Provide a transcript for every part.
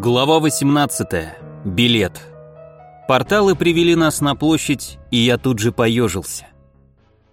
Глава 18. Билет. Порталы привели нас на площадь, и я тут же поежился.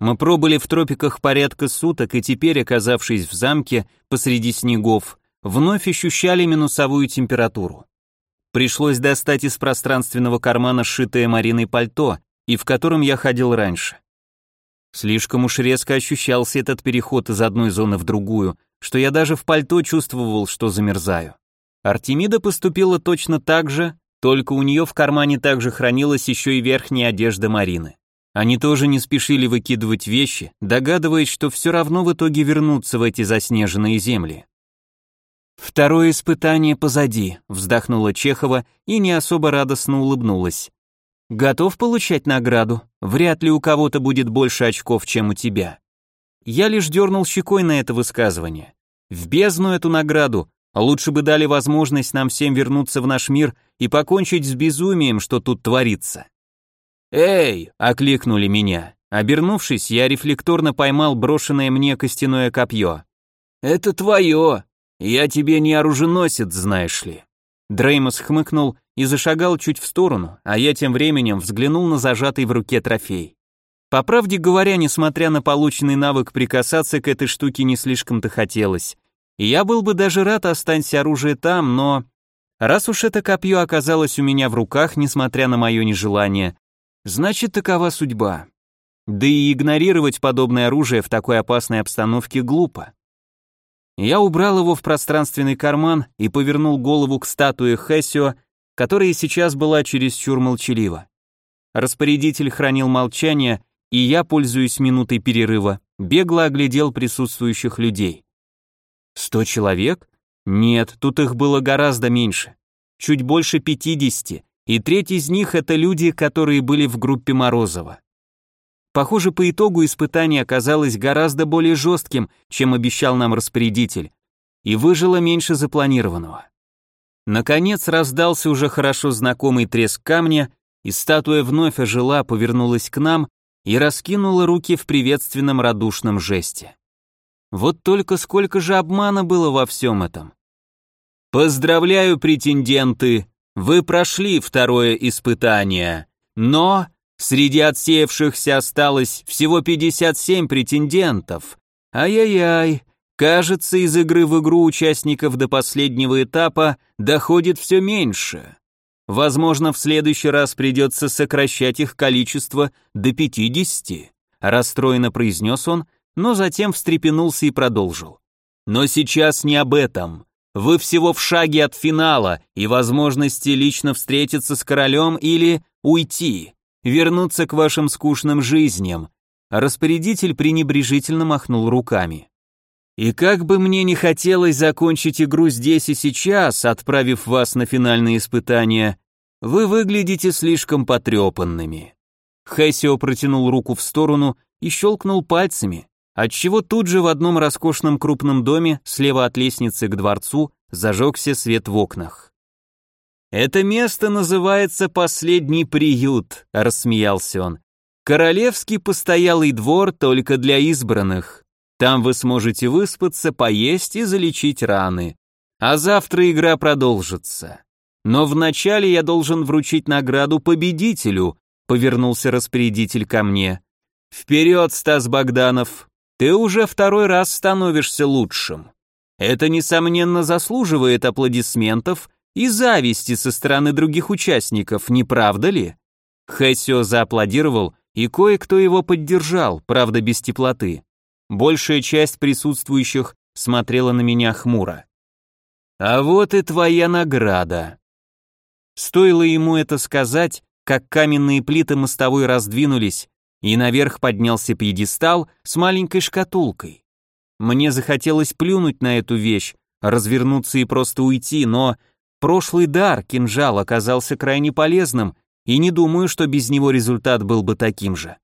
Мы пробыли в тропиках порядка суток, и теперь, оказавшись в замке посреди снегов, вновь ощущали минусовую температуру. Пришлось достать из пространственного кармана сшитое Мариной пальто, и в котором я ходил раньше. Слишком уж резко ощущался этот переход из одной зоны в другую, что я даже в пальто чувствовал, что замерзаю. Артемида поступила точно так же, только у нее в кармане также хранилась еще и верхняя одежда Марины. Они тоже не спешили выкидывать вещи, догадываясь, что все равно в итоге вернутся в эти заснеженные земли. «Второе испытание позади», — вздохнула Чехова и не особо радостно улыбнулась. «Готов получать награду? Вряд ли у кого-то будет больше очков, чем у тебя». Я лишь дернул щекой на это высказывание. В бездну эту награду Лучше бы дали возможность нам всем вернуться в наш мир и покончить с безумием, что тут творится. «Эй!» — окликнули меня. Обернувшись, я рефлекторно поймал брошенное мне костяное копье. «Это твое! Я тебе не оруженосец, знаешь ли!» Дреймос хмыкнул и зашагал чуть в сторону, а я тем временем взглянул на зажатый в руке трофей. По правде говоря, несмотря на полученный навык прикасаться к этой штуке не слишком-то хотелось, я был бы даже рад, останься оружие там, но... Раз уж это копье оказалось у меня в руках, несмотря на мое нежелание, значит, такова судьба. Да и игнорировать подобное оружие в такой опасной обстановке глупо. Я убрал его в пространственный карман и повернул голову к статуе Хессио, которая сейчас была чересчур молчалива. Распорядитель хранил молчание, и я, пользуясь минутой перерыва, бегло оглядел присутствующих людей. Сто человек? Нет, тут их было гораздо меньше. Чуть больше пятидесяти, и треть из них это люди, которые были в группе Морозова. Похоже, по итогу испытание оказалось гораздо более жестким, чем обещал нам распорядитель, и выжило меньше запланированного. Наконец раздался уже хорошо знакомый треск камня, и статуя вновь ожила, повернулась к нам и раскинула руки в приветственном радушном жесте. Вот только сколько же обмана было во всем этом. Поздравляю, претенденты, вы прошли второе испытание, но среди отсеявшихся осталось всего 57 претендентов. Ай-яй-яй, кажется, из игры в игру участников до последнего этапа доходит все меньше. Возможно, в следующий раз придется сокращать их количество до 50, расстроенно произнес он, но затем встрепенулся и продолжил. Но сейчас не об этом. Вы всего в шаге от финала и возможности лично встретиться с королем или уйти, вернуться к вашим скучным жизням. Распорядитель пренебрежительно махнул руками. И как бы мне не хотелось закончить игру здесь и сейчас, отправив вас на финальные испытания, вы выглядите слишком потрепанными. Хэсио протянул руку в сторону и щелкнул пальцами, отчего тут же в одном роскошном крупном доме, слева от лестницы к дворцу, зажегся свет в окнах. «Это место называется «Последний приют», — рассмеялся он. «Королевский постоялый двор только для избранных. Там вы сможете выспаться, поесть и залечить раны. А завтра игра продолжится. Но вначале я должен вручить награду победителю», — повернулся распорядитель ко мне. «Вперед, Стас Богданов, ты уже второй раз становишься лучшим. Это, несомненно, заслуживает аплодисментов и зависти со стороны других участников, не правда ли? Хэсио зааплодировал, и кое-кто его поддержал, правда без теплоты. Большая часть присутствующих смотрела на меня хмуро. «А вот и твоя награда». Стоило ему это сказать, как каменные плиты мостовой раздвинулись, и наверх поднялся пьедестал с маленькой шкатулкой. Мне захотелось плюнуть на эту вещь, развернуться и просто уйти, но прошлый дар, кинжал, оказался крайне полезным, и не думаю, что без него результат был бы таким же.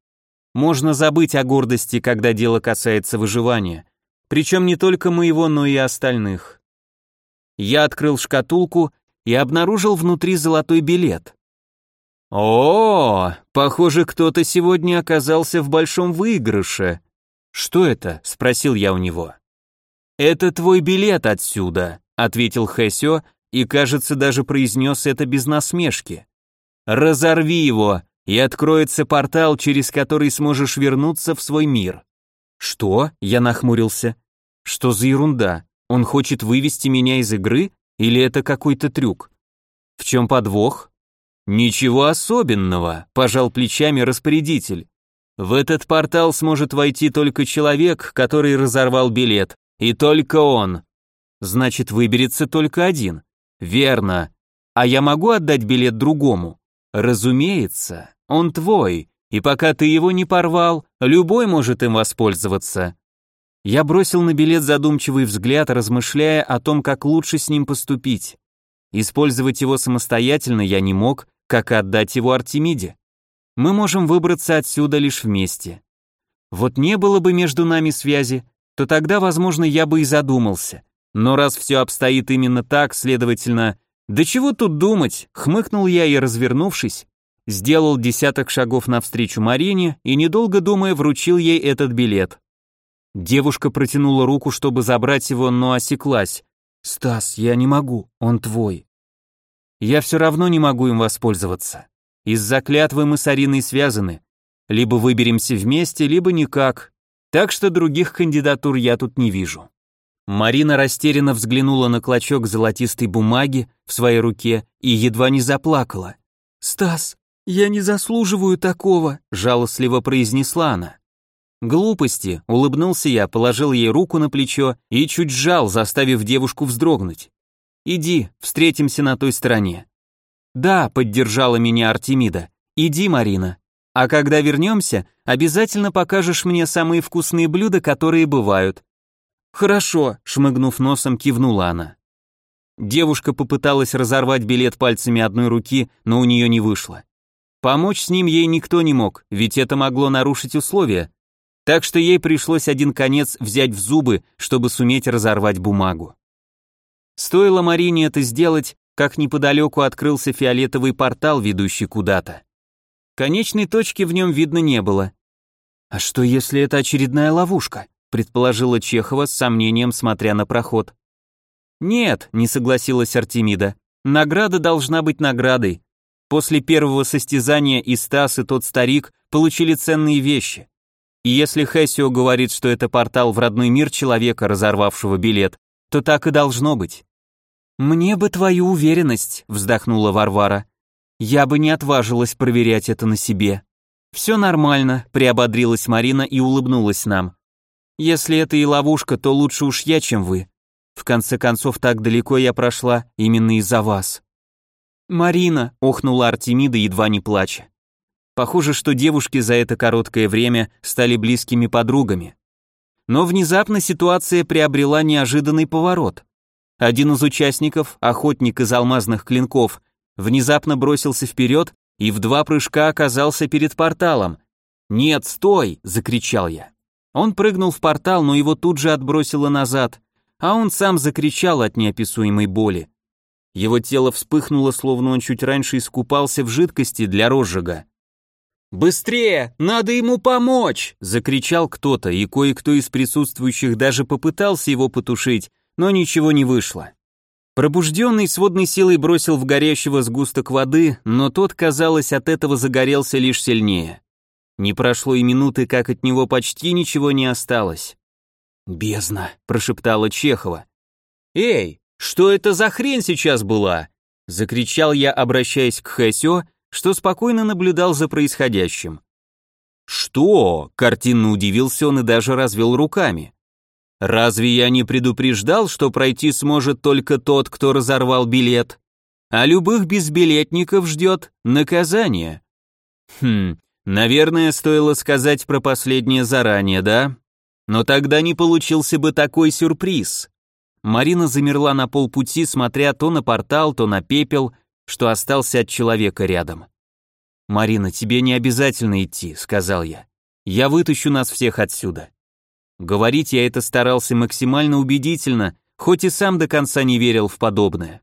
Можно забыть о гордости, когда дело касается выживания, причем не только моего, но и остальных. Я открыл шкатулку и обнаружил внутри золотой билет. О, похоже, кто-то сегодня оказался в большом выигрыше. Что это? спросил я у него. Это твой билет отсюда, ответил Хэсио и, кажется, даже произнес это без насмешки. «Разорви его, и откроется портал, через который сможешь вернуться в свой мир». «Что?» — я нахмурился. «Что за ерунда? Он хочет вывести меня из игры? Или это какой-то трюк? В чем подвох?» «Ничего особенного», — пожал плечами распорядитель. «В этот портал сможет войти только человек, который разорвал билет, и только он. Значит, выберется только один. Верно. А я могу отдать билет другому? Разумеется, он твой, и пока ты его не порвал, любой может им воспользоваться. Я бросил на билет задумчивый взгляд, размышляя о том, как лучше с ним поступить. Использовать его самостоятельно я не мог, как отдать его Артемиде. Мы можем выбраться отсюда лишь вместе. Вот не было бы между нами связи, то тогда, возможно, я бы и задумался. Но раз все обстоит именно так, следовательно, да чего тут думать, хмыкнул я и, развернувшись, сделал десяток шагов навстречу Марине и, недолго думая, вручил ей этот билет. Девушка протянула руку, чтобы забрать его, но осеклась. «Стас, я не могу, он твой». «Я все равно не могу им воспользоваться. Из-за клятвы мы с Ариной связаны. Либо выберемся вместе, либо никак. Так что других кандидатур я тут не вижу». Марина растерянно взглянула на клочок золотистой бумаги в своей руке и едва не заплакала. «Стас, я не заслуживаю такого», — жалостливо произнесла она. «Глупости», — улыбнулся я, положил ей руку на плечо и чуть сжал, заставив девушку вздрогнуть. «Иди, встретимся на той стороне». «Да», — поддержала меня Артемида. «Иди, Марина. А когда вернемся, обязательно покажешь мне самые вкусные блюда, которые бывают. «Хорошо», — шмыгнув носом, кивнула она. Девушка попыталась разорвать билет пальцами одной руки, но у нее не вышло. Помочь с ним ей никто не мог, ведь это могло нарушить условия. Так что ей пришлось один конец взять в зубы, чтобы суметь разорвать бумагу. Стоило Марине это сделать, как неподалеку открылся фиолетовый портал, ведущий куда-то. Конечной точки в нем видно не было. А что если это очередная ловушка? предположила Чехова с сомнением, смотря на проход. Нет, не согласилась Артемида. Награда должна быть наградой. После первого состязания и Стас, и тот старик получили ценные вещи. И если Хессио говорит, что это портал в родной мир человека, разорвавшего билет, то так и должно быть. «Мне бы твою уверенность», — вздохнула Варвара. «Я бы не отважилась проверять это на себе». «Все нормально», — приободрилась Марина и улыбнулась нам. Если это и ловушка, то лучше уж я, чем вы. В конце концов, так далеко я прошла именно из-за вас. Марина, охнула Артемида, едва не плача. Похоже, что девушки за это короткое время стали близкими подругами. Но внезапно ситуация приобрела неожиданный поворот. Один из участников, охотник из алмазных клинков, внезапно бросился вперед и в два прыжка оказался перед порталом. «Нет, стой!» — закричал я. Он прыгнул в портал, но его тут же отбросило назад, а он сам закричал от неописуемой боли. Его тело вспыхнуло, словно он чуть раньше искупался в жидкости для розжига. «Быстрее! Надо ему помочь!» — закричал кто-то, и кое-кто из присутствующих даже попытался его потушить, но ничего не вышло. Пробужденный сводной силой бросил в горящего сгусток воды, но тот, казалось, от этого загорелся лишь сильнее. Не прошло и минуты, как от него почти ничего не осталось. «Бездна», — прошептала Чехова. «Эй, что это за хрень сейчас была?» — закричал я, обращаясь к Хэсё, что спокойно наблюдал за происходящим. «Что?» — картинно удивился он и даже развел руками. «Разве я не предупреждал, что пройти сможет только тот, кто разорвал билет? А любых безбилетников ждет наказание». «Хм, Наверное, стоило сказать про последнее заранее, да? Но тогда не получился бы такой сюрприз. Марина замерла на полпути, смотря то на портал, то на пепел, что остался от человека рядом. «Марина, тебе не обязательно идти», — сказал я. «Я вытащу нас всех отсюда». Говорить я это старался максимально убедительно, хоть и сам до конца не верил в подобное.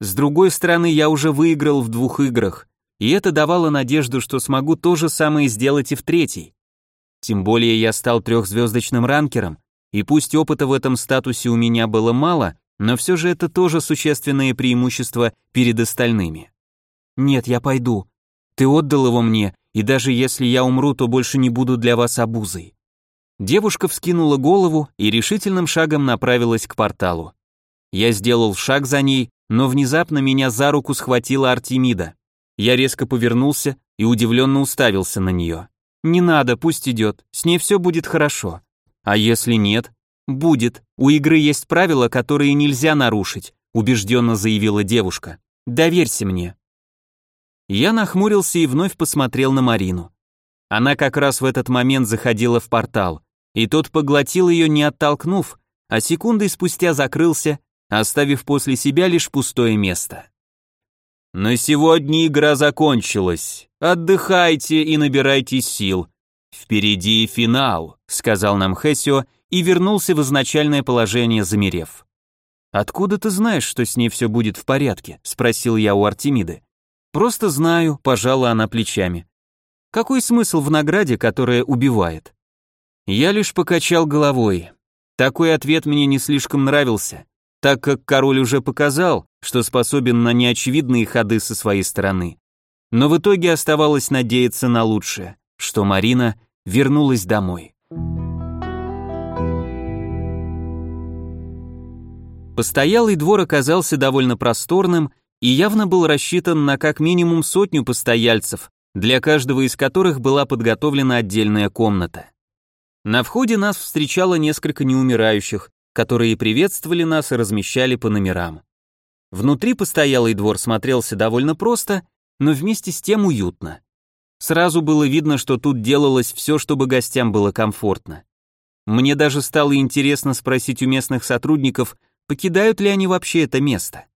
С другой стороны, я уже выиграл в двух играх, и это давало надежду, что смогу то же самое сделать и в третий. Тем более я стал трехзвездочным ранкером, и пусть опыта в этом статусе у меня было мало, но все же это тоже существенное преимущество перед остальными. «Нет, я пойду. Ты отдал его мне, и даже если я умру, то больше не буду для вас обузой». Девушка вскинула голову и решительным шагом направилась к порталу. Я сделал шаг за ней, но внезапно меня за руку схватила Артемида. Я резко повернулся и удивленно уставился на нее. «Не надо, пусть идет, с ней все будет хорошо». «А если нет?» «Будет. У игры есть правила, которые нельзя нарушить», убежденно заявила девушка. «Доверься мне». Я нахмурился и вновь посмотрел на Марину. Она как раз в этот момент заходила в портал, и тот поглотил ее, не оттолкнув, а секундой спустя закрылся, оставив после себя лишь пустое место. «На сегодня игра закончилась. Отдыхайте и набирайте сил. Впереди финал», — сказал нам Хессио и вернулся в изначальное положение, замерев. «Откуда ты знаешь, что с ней все будет в порядке?» — спросил я у Артемиды. «Просто знаю», — пожала она плечами. «Какой смысл в награде, которая убивает?» Я лишь покачал головой. Такой ответ мне не слишком нравился так как король уже показал, что способен на неочевидные ходы со своей стороны. Но в итоге оставалось надеяться на лучшее, что Марина вернулась домой. Постоялый двор оказался довольно просторным и явно был рассчитан на как минимум сотню постояльцев, для каждого из которых была подготовлена отдельная комната. На входе нас встречало несколько неумирающих, которые приветствовали нас и размещали по номерам. Внутри постоялый двор смотрелся довольно просто, но вместе с тем уютно. Сразу было видно, что тут делалось все, чтобы гостям было комфортно. Мне даже стало интересно спросить у местных сотрудников, покидают ли они вообще это место.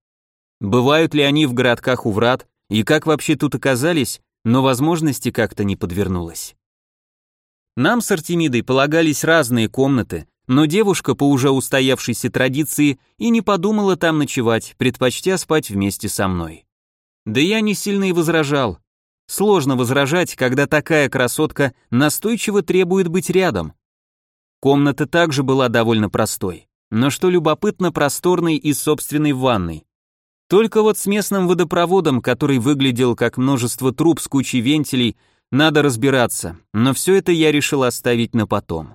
Бывают ли они в городках у врат, и как вообще тут оказались, но возможности как-то не подвернулось. Нам с Артемидой полагались разные комнаты, но девушка по уже устоявшейся традиции и не подумала там ночевать, предпочтя спать вместе со мной. Да я не сильно и возражал. Сложно возражать, когда такая красотка настойчиво требует быть рядом. Комната также была довольно простой, но что любопытно, просторной и собственной ванной. Только вот с местным водопроводом, который выглядел как множество труб с кучей вентилей, надо разбираться, но все это я решил оставить на потом.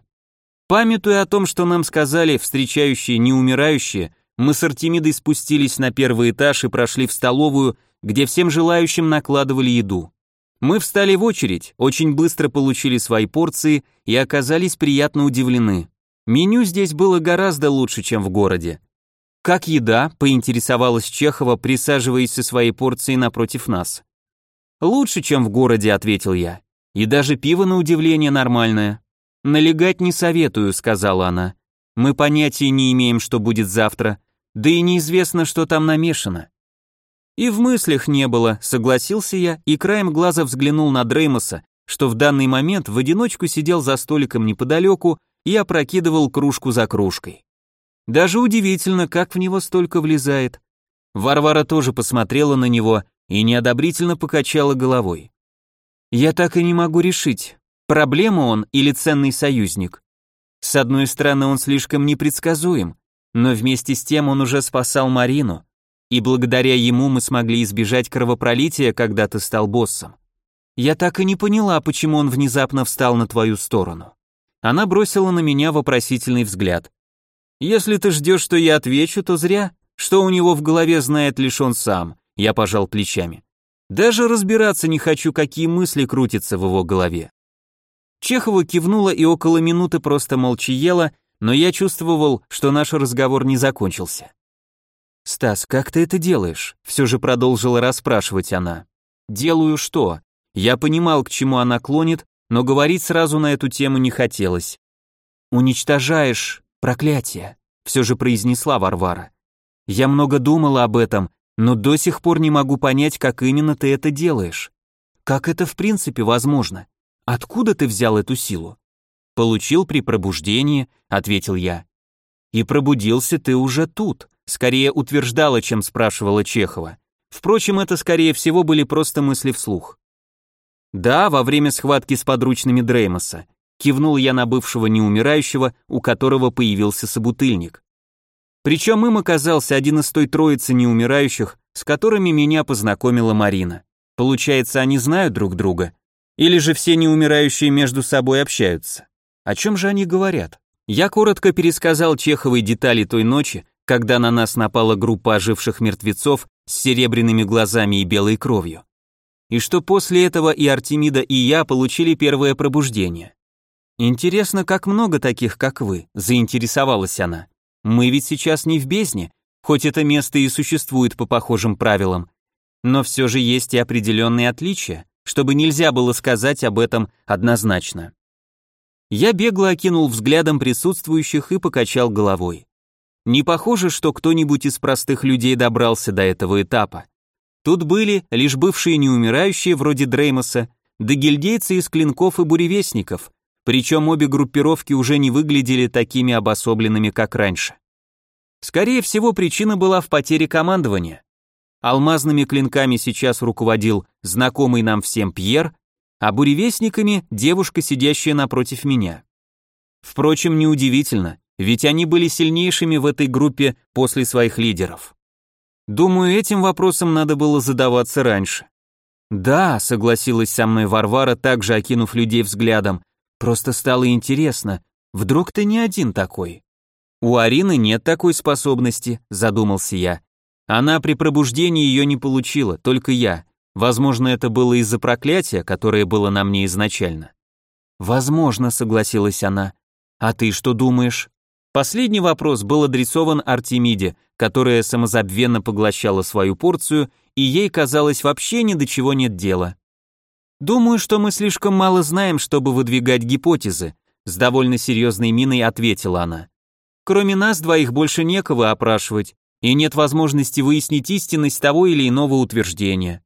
Памятуя о том, что нам сказали встречающие неумирающие, мы с Артемидой спустились на первый этаж и прошли в столовую, где всем желающим накладывали еду. Мы встали в очередь, очень быстро получили свои порции и оказались приятно удивлены. Меню здесь было гораздо лучше, чем в городе. «Как еда?» – поинтересовалась Чехова, присаживаясь со своей порцией напротив нас. «Лучше, чем в городе», – ответил я. «И даже пиво, на удивление, нормальное». «Налегать не советую», — сказала она. «Мы понятия не имеем, что будет завтра, да и неизвестно, что там намешано». И в мыслях не было, согласился я и краем глаза взглянул на Дреймоса, что в данный момент в одиночку сидел за столиком неподалеку и опрокидывал кружку за кружкой. Даже удивительно, как в него столько влезает. Варвара тоже посмотрела на него и неодобрительно покачала головой. «Я так и не могу решить, Проблема он или ценный союзник? С одной стороны, он слишком непредсказуем, но вместе с тем он уже спасал Марину, и благодаря ему мы смогли избежать кровопролития, когда ты стал боссом. Я так и не поняла, почему он внезапно встал на твою сторону. Она бросила на меня вопросительный взгляд. Если ты ждешь, что я отвечу, то зря. Что у него в голове знает лишь он сам. Я пожал плечами. Даже разбираться не хочу, какие мысли крутятся в его голове. Чехова кивнула и около минуты просто молча ела, но я чувствовал, что наш разговор не закончился. «Стас, как ты это делаешь?» — все же продолжила расспрашивать она. «Делаю что?» Я понимал, к чему она клонит, но говорить сразу на эту тему не хотелось. «Уничтожаешь проклятие», — все же произнесла Варвара. «Я много думала об этом, но до сих пор не могу понять, как именно ты это делаешь. Как это в принципе возможно? Откуда ты взял эту силу? Получил при пробуждении, ответил я. И пробудился ты уже тут, скорее утверждала, чем спрашивала Чехова. Впрочем, это скорее всего были просто мысли вслух. Да, во время схватки с подручными Дреймоса. Кивнул я на бывшего неумирающего, у которого появился собутыльник. Причем им оказался один из той троицы неумирающих, с которыми меня познакомила Марина. Получается, они знают друг друга? Или же все неумирающие между собой общаются? О чем же они говорят? Я коротко пересказал Чеховой детали той ночи, когда на нас напала группа оживших мертвецов с серебряными глазами и белой кровью. И что после этого и Артемида, и я получили первое пробуждение. Интересно, как много таких, как вы, заинтересовалась она. Мы ведь сейчас не в бездне, хоть это место и существует по похожим правилам, но все же есть и определенные отличия, чтобы нельзя было сказать об этом однозначно. Я бегло окинул взглядом присутствующих и покачал головой. Не похоже, что кто-нибудь из простых людей добрался до этого этапа. Тут были лишь бывшие неумирающие вроде Дреймоса, да гильдейцы из клинков и буревестников, причем обе группировки уже не выглядели такими обособленными, как раньше. Скорее всего, причина была в потере командования. Алмазными клинками сейчас руководил знакомый нам всем Пьер, а буревестниками девушка, сидящая напротив меня. Впрочем, неудивительно, ведь они были сильнейшими в этой группе после своих лидеров. Думаю, этим вопросом надо было задаваться раньше. Да, согласилась со мной Варвара, также окинув людей взглядом. Просто стало интересно, вдруг ты не один такой? У Арины нет такой способности, задумался я. Она при пробуждении ее не получила, только я. Возможно, это было из-за проклятия, которое было на мне изначально. Возможно, согласилась она. А ты что думаешь? Последний вопрос был адресован Артемиде, которая самозабвенно поглощала свою порцию, и ей казалось вообще ни до чего нет дела. Думаю, что мы слишком мало знаем, чтобы выдвигать гипотезы, с довольно серьезной миной ответила она. Кроме нас двоих больше некого опрашивать, и нет возможности выяснить истинность того или иного утверждения.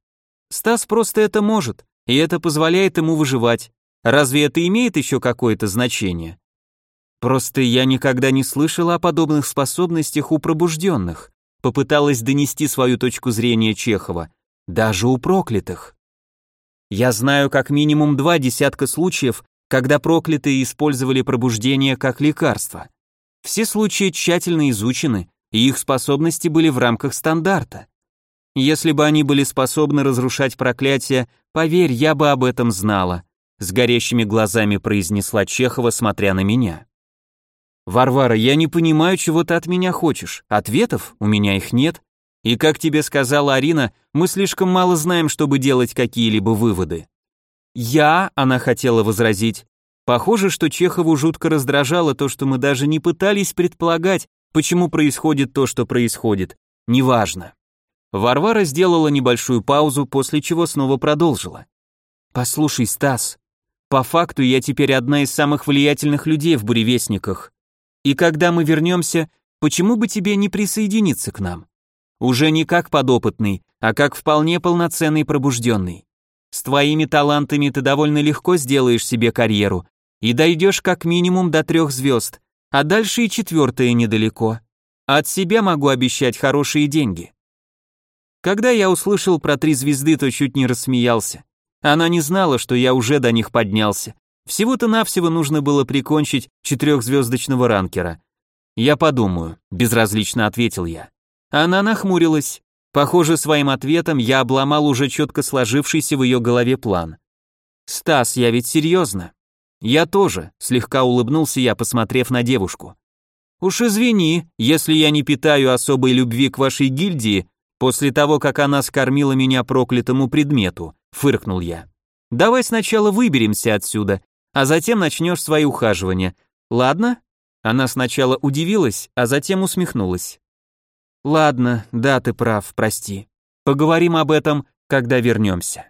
Стас просто это может, и это позволяет ему выживать. Разве это имеет еще какое-то значение? Просто я никогда не слышала о подобных способностях у пробужденных. Попыталась донести свою точку зрения Чехова. Даже у проклятых. Я знаю как минимум два десятка случаев, когда проклятые использовали пробуждение как лекарство. Все случаи тщательно изучены, и их способности были в рамках стандарта. Если бы они были способны разрушать проклятие, поверь, я бы об этом знала, с горящими глазами произнесла Чехова, смотря на меня. «Варвара, я не понимаю, чего ты от меня хочешь. Ответов у меня их нет. И, как тебе сказала Арина, мы слишком мало знаем, чтобы делать какие-либо выводы». «Я», — она хотела возразить, Похоже, что Чехову жутко раздражало то, что мы даже не пытались предполагать, почему происходит то, что происходит. Неважно. Варвара сделала небольшую паузу, после чего снова продолжила. «Послушай, Стас, по факту я теперь одна из самых влиятельных людей в буревестниках. И когда мы вернемся, почему бы тебе не присоединиться к нам? Уже не как подопытный, а как вполне полноценный пробужденный. С твоими талантами ты довольно легко сделаешь себе карьеру и дойдешь как минимум до трех звезд, а дальше и четвертое недалеко. От себя могу обещать хорошие деньги. Когда я услышал про три звезды, то чуть не рассмеялся. Она не знала, что я уже до них поднялся, всего-то навсего нужно было прикончить четырехзвездочного ранкера. Я подумаю, безразлично ответил я. Она нахмурилась. Похоже, своим ответом я обломал уже четко сложившийся в ее голове план. «Стас, я ведь серьезно?» «Я тоже», — слегка улыбнулся я, посмотрев на девушку. «Уж извини, если я не питаю особой любви к вашей гильдии после того, как она скормила меня проклятому предмету», — фыркнул я. «Давай сначала выберемся отсюда, а затем начнешь свои ухаживания. Ладно?» Она сначала удивилась, а затем усмехнулась. «Ладно, да, ты прав, прости. Поговорим об этом, когда вернемся».